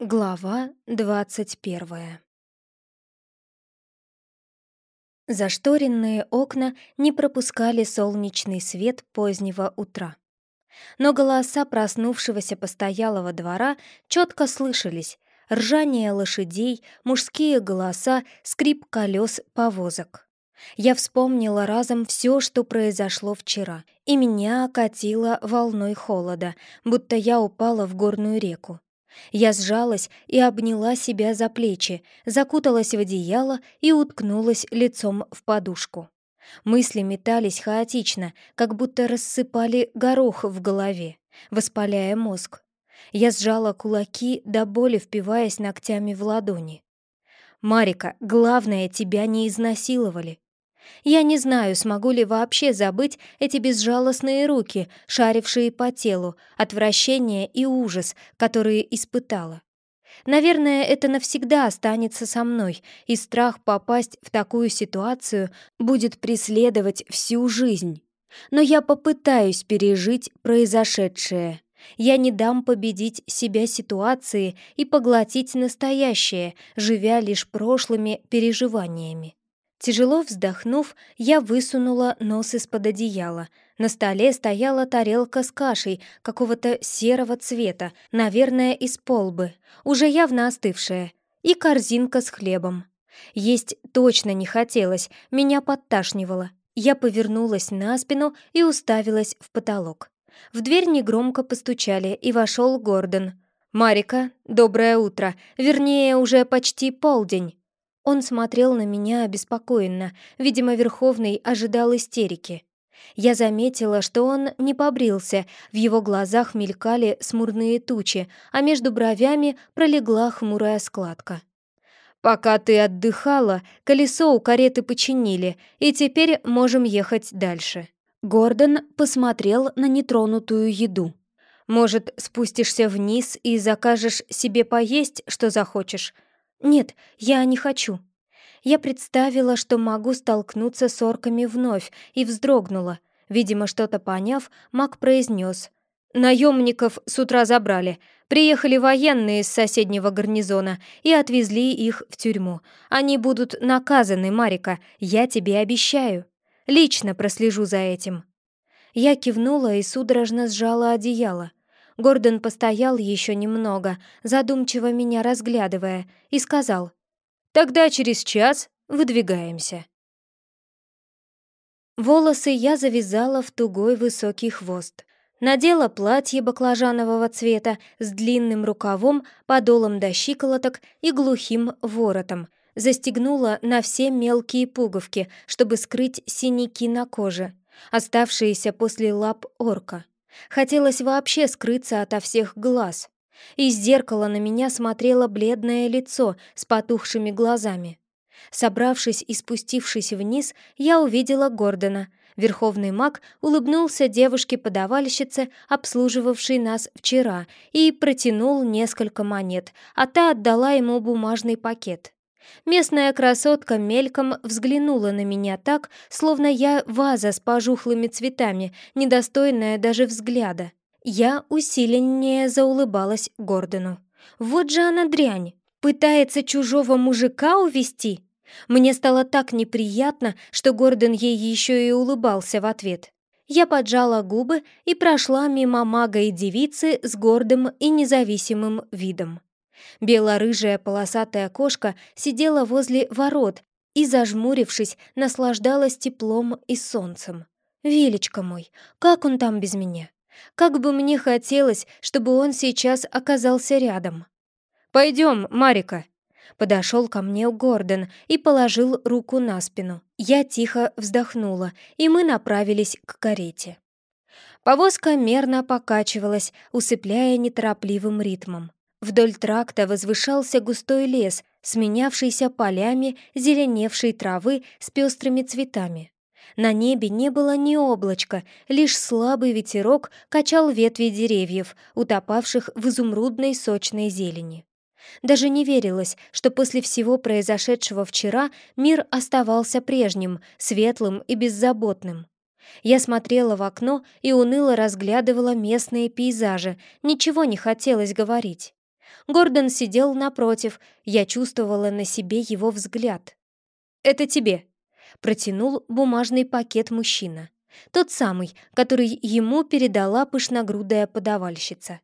Глава двадцать первая Зашторенные окна не пропускали солнечный свет позднего утра. Но голоса проснувшегося постоялого двора четко слышались. Ржание лошадей, мужские голоса, скрип колес повозок. Я вспомнила разом все, что произошло вчера, и меня окатило волной холода, будто я упала в горную реку. Я сжалась и обняла себя за плечи, закуталась в одеяло и уткнулась лицом в подушку. Мысли метались хаотично, как будто рассыпали горох в голове, воспаляя мозг. Я сжала кулаки до боли, впиваясь ногтями в ладони. «Марика, главное, тебя не изнасиловали. Я не знаю, смогу ли вообще забыть эти безжалостные руки, шарившие по телу, отвращение и ужас, которые испытала. Наверное, это навсегда останется со мной, и страх попасть в такую ситуацию будет преследовать всю жизнь. Но я попытаюсь пережить произошедшее. Я не дам победить себя ситуации и поглотить настоящее, живя лишь прошлыми переживаниями. Тяжело вздохнув, я высунула нос из-под одеяла. На столе стояла тарелка с кашей какого-то серого цвета, наверное, из полбы, уже явно остывшая, и корзинка с хлебом. Есть точно не хотелось, меня подташнивало. Я повернулась на спину и уставилась в потолок. В дверь негромко постучали, и вошел Гордон. «Марика, доброе утро, вернее, уже почти полдень». Он смотрел на меня обеспокоенно, видимо, Верховный ожидал истерики. Я заметила, что он не побрился, в его глазах мелькали смурные тучи, а между бровями пролегла хмурая складка. «Пока ты отдыхала, колесо у кареты починили, и теперь можем ехать дальше». Гордон посмотрел на нетронутую еду. «Может, спустишься вниз и закажешь себе поесть, что захочешь? «Нет, я не хочу». Я представила, что могу столкнуться с орками вновь, и вздрогнула. Видимо, что-то поняв, маг произнес. «Наемников с утра забрали. Приехали военные из соседнего гарнизона и отвезли их в тюрьму. Они будут наказаны, Марика, я тебе обещаю. Лично прослежу за этим». Я кивнула и судорожно сжала одеяло. Гордон постоял еще немного, задумчиво меня разглядывая, и сказал, «Тогда через час выдвигаемся». Волосы я завязала в тугой высокий хвост. Надела платье баклажанового цвета с длинным рукавом, подолом до щиколоток и глухим воротом. Застегнула на все мелкие пуговки, чтобы скрыть синяки на коже, оставшиеся после лап орка. Хотелось вообще скрыться ото всех глаз. Из зеркала на меня смотрело бледное лицо с потухшими глазами. Собравшись и спустившись вниз, я увидела Гордона. Верховный маг улыбнулся девушке-подавальщице, обслуживавшей нас вчера, и протянул несколько монет, а та отдала ему бумажный пакет. Местная красотка мельком взглянула на меня так, словно я ваза с пожухлыми цветами, недостойная даже взгляда. Я усиленнее заулыбалась Гордону. «Вот же она дрянь! Пытается чужого мужика увести!» Мне стало так неприятно, что Гордон ей еще и улыбался в ответ. Я поджала губы и прошла мимо мага и девицы с гордым и независимым видом. Бело-рыжая полосатая кошка сидела возле ворот и, зажмурившись, наслаждалась теплом и солнцем. «Величка мой, как он там без меня? Как бы мне хотелось, чтобы он сейчас оказался рядом!» «Пойдем, Марика!» Подошел ко мне Гордон и положил руку на спину. Я тихо вздохнула, и мы направились к карете. Повозка мерно покачивалась, усыпляя неторопливым ритмом. Вдоль тракта возвышался густой лес, сменявшийся полями зеленевшей травы с пестрыми цветами. На небе не было ни облачка, лишь слабый ветерок качал ветви деревьев, утопавших в изумрудной сочной зелени. Даже не верилось, что после всего произошедшего вчера мир оставался прежним, светлым и беззаботным. Я смотрела в окно и уныло разглядывала местные пейзажи, ничего не хотелось говорить. Гордон сидел напротив, я чувствовала на себе его взгляд. «Это тебе», — протянул бумажный пакет мужчина. Тот самый, который ему передала пышногрудая подавальщица.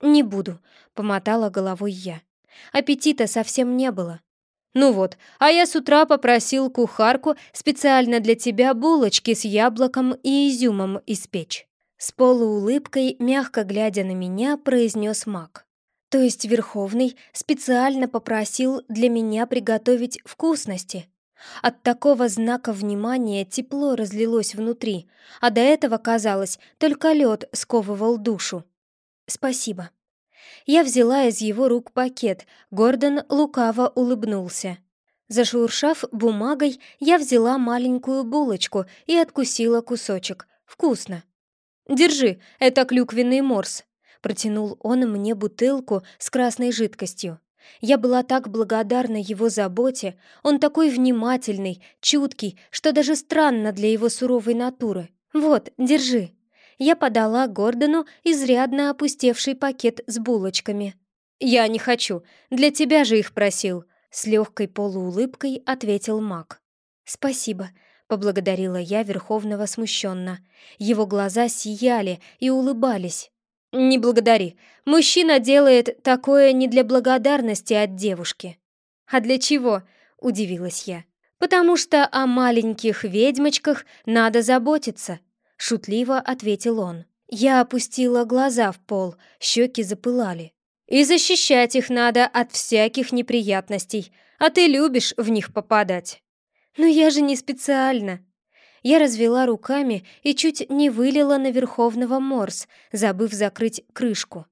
«Не буду», — помотала головой я. Аппетита совсем не было. «Ну вот, а я с утра попросил кухарку специально для тебя булочки с яблоком и изюмом испечь». С полуулыбкой, мягко глядя на меня, произнес маг. То есть Верховный специально попросил для меня приготовить вкусности. От такого знака внимания тепло разлилось внутри, а до этого, казалось, только лед сковывал душу. «Спасибо». Я взяла из его рук пакет, Гордон лукаво улыбнулся. Зашуршав бумагой, я взяла маленькую булочку и откусила кусочек. Вкусно. «Держи, это клюквенный морс», — протянул он мне бутылку с красной жидкостью. Я была так благодарна его заботе, он такой внимательный, чуткий, что даже странно для его суровой натуры. «Вот, держи». Я подала Гордону изрядно опустевший пакет с булочками. «Я не хочу, для тебя же их просил», — с легкой полуулыбкой ответил маг. «Спасибо», поблагодарила я Верховного смущенно. Его глаза сияли и улыбались. «Не благодари. Мужчина делает такое не для благодарности от девушки». «А для чего?» — удивилась я. «Потому что о маленьких ведьмочках надо заботиться», — шутливо ответил он. Я опустила глаза в пол, щеки запылали. «И защищать их надо от всяких неприятностей, а ты любишь в них попадать». «Но я же не специально!» Я развела руками и чуть не вылила на Верховного морс, забыв закрыть крышку.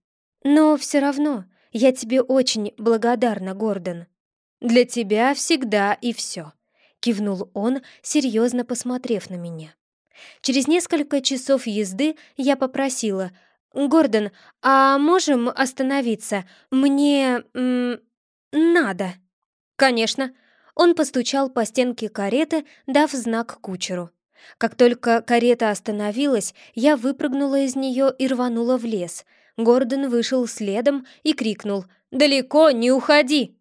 «Но все равно я тебе очень благодарна, Гордон». «Для тебя всегда и все», — кивнул он, серьезно посмотрев на меня. Через несколько часов езды я попросила, «Гордон, а можем остановиться? Мне... М, надо». «Конечно», он постучал по стенке кареты, дав знак кучеру. Как только карета остановилась, я выпрыгнула из нее и рванула в лес. Гордон вышел следом и крикнул «Далеко не уходи!»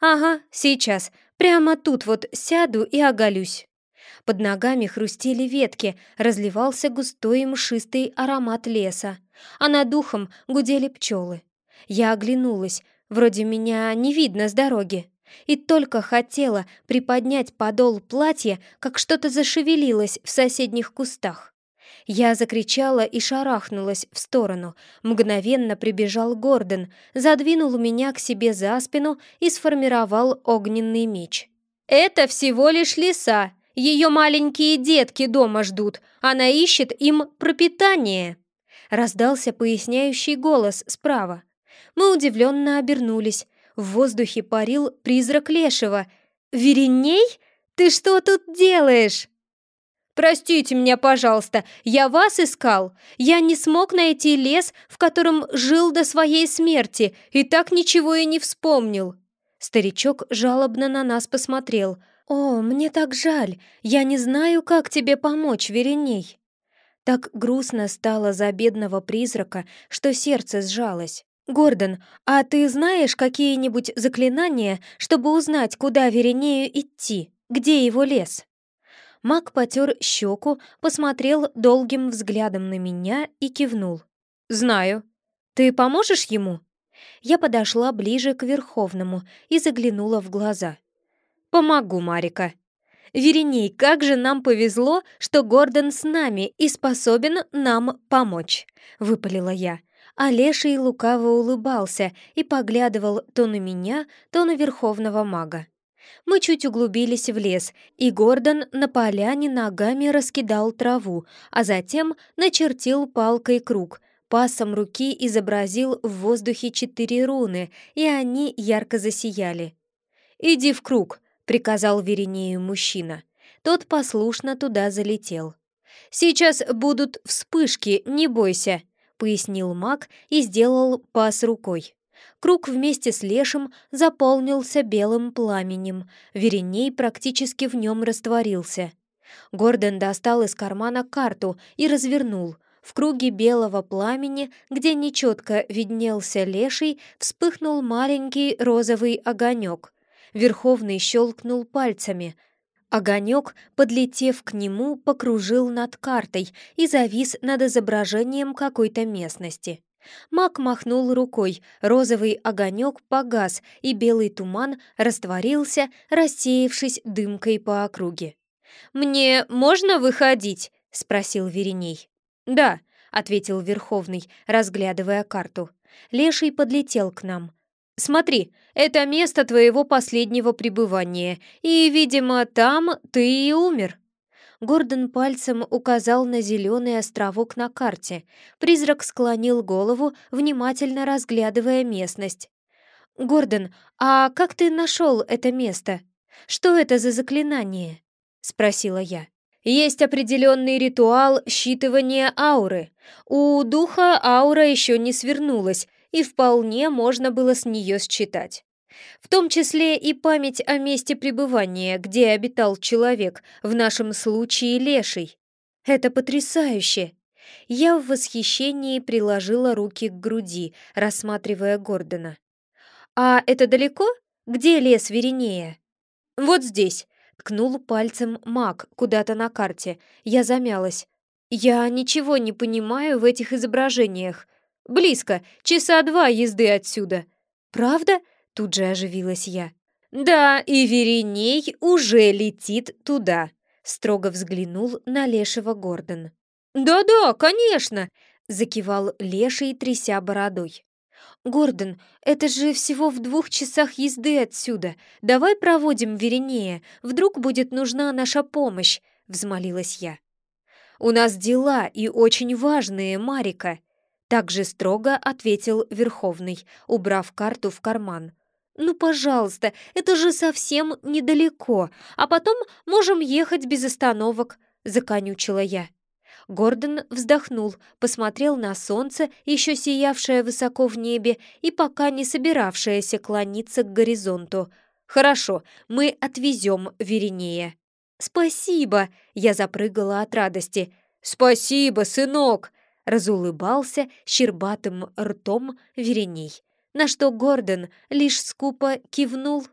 «Ага, сейчас. Прямо тут вот сяду и оголюсь». Под ногами хрустели ветки, разливался густой мшистый аромат леса, а над духом гудели пчелы. Я оглянулась, вроде меня не видно с дороги. И только хотела приподнять подол платья, как что-то зашевелилось в соседних кустах. Я закричала и шарахнулась в сторону. Мгновенно прибежал Гордон, задвинул меня к себе за спину и сформировал огненный меч. «Это всего лишь лиса. Ее маленькие детки дома ждут. Она ищет им пропитание!» Раздался поясняющий голос справа. Мы удивленно обернулись. В воздухе парил призрак Лешего. «Вереней? Ты что тут делаешь?» «Простите меня, пожалуйста, я вас искал. Я не смог найти лес, в котором жил до своей смерти, и так ничего и не вспомнил». Старичок жалобно на нас посмотрел. «О, мне так жаль. Я не знаю, как тебе помочь, Вереней». Так грустно стало за бедного призрака, что сердце сжалось. «Гордон, а ты знаешь какие-нибудь заклинания, чтобы узнать, куда Веренею идти? Где его лес?» Маг потер щеку, посмотрел долгим взглядом на меня и кивнул. «Знаю. Ты поможешь ему?» Я подошла ближе к Верховному и заглянула в глаза. «Помогу, Марика». «Вереней, как же нам повезло, что Гордон с нами и способен нам помочь», — выпалила я а Леший лукаво улыбался и поглядывал то на меня, то на верховного мага. Мы чуть углубились в лес, и Гордон на поляне ногами раскидал траву, а затем начертил палкой круг. Пасом руки изобразил в воздухе четыре руны, и они ярко засияли. «Иди в круг», — приказал Веринею мужчина. Тот послушно туда залетел. «Сейчас будут вспышки, не бойся», пояснил маг и сделал пас рукой. Круг вместе с лешим заполнился белым пламенем, Вереней практически в нем растворился. Гордон достал из кармана карту и развернул. В круге белого пламени, где нечетко виднелся леший, вспыхнул маленький розовый огонек. Верховный щелкнул пальцами. Огонек, подлетев к нему, покружил над картой и завис над изображением какой-то местности. Маг махнул рукой, розовый огонек погас, и белый туман растворился, рассеявшись дымкой по округе. «Мне можно выходить?» — спросил Вереней. «Да», — ответил Верховный, разглядывая карту. Леший подлетел к нам. «Смотри, это место твоего последнего пребывания, и, видимо, там ты и умер». Гордон пальцем указал на зеленый островок на карте. Призрак склонил голову, внимательно разглядывая местность. «Гордон, а как ты нашел это место? Что это за заклинание?» — спросила я. «Есть определенный ритуал считывания ауры. У духа аура еще не свернулась, и вполне можно было с нее считать в том числе и память о месте пребывания, где обитал человек, в нашем случае леший. Это потрясающе! Я в восхищении приложила руки к груди, рассматривая Гордона. «А это далеко? Где лес Веринея?» «Вот здесь», — ткнул пальцем маг куда-то на карте. Я замялась. «Я ничего не понимаю в этих изображениях. Близко, часа два езды отсюда». «Правда?» Тут же оживилась я. «Да, и Вереней уже летит туда», — строго взглянул на Лешего Гордон. «Да-да, конечно!» — закивал Леший, тряся бородой. «Гордон, это же всего в двух часах езды отсюда. Давай проводим Веренея, вдруг будет нужна наша помощь», — взмолилась я. «У нас дела и очень важные, Марика», — также строго ответил Верховный, убрав карту в карман. «Ну, пожалуйста, это же совсем недалеко, а потом можем ехать без остановок», — законючила я. Гордон вздохнул, посмотрел на солнце, еще сиявшее высоко в небе и пока не собиравшееся клониться к горизонту. «Хорошо, мы отвезем Веринея». «Спасибо!» — я запрыгала от радости. «Спасибо, сынок!» — разулыбался щербатым ртом Вереней на что Гордон лишь скупо кивнул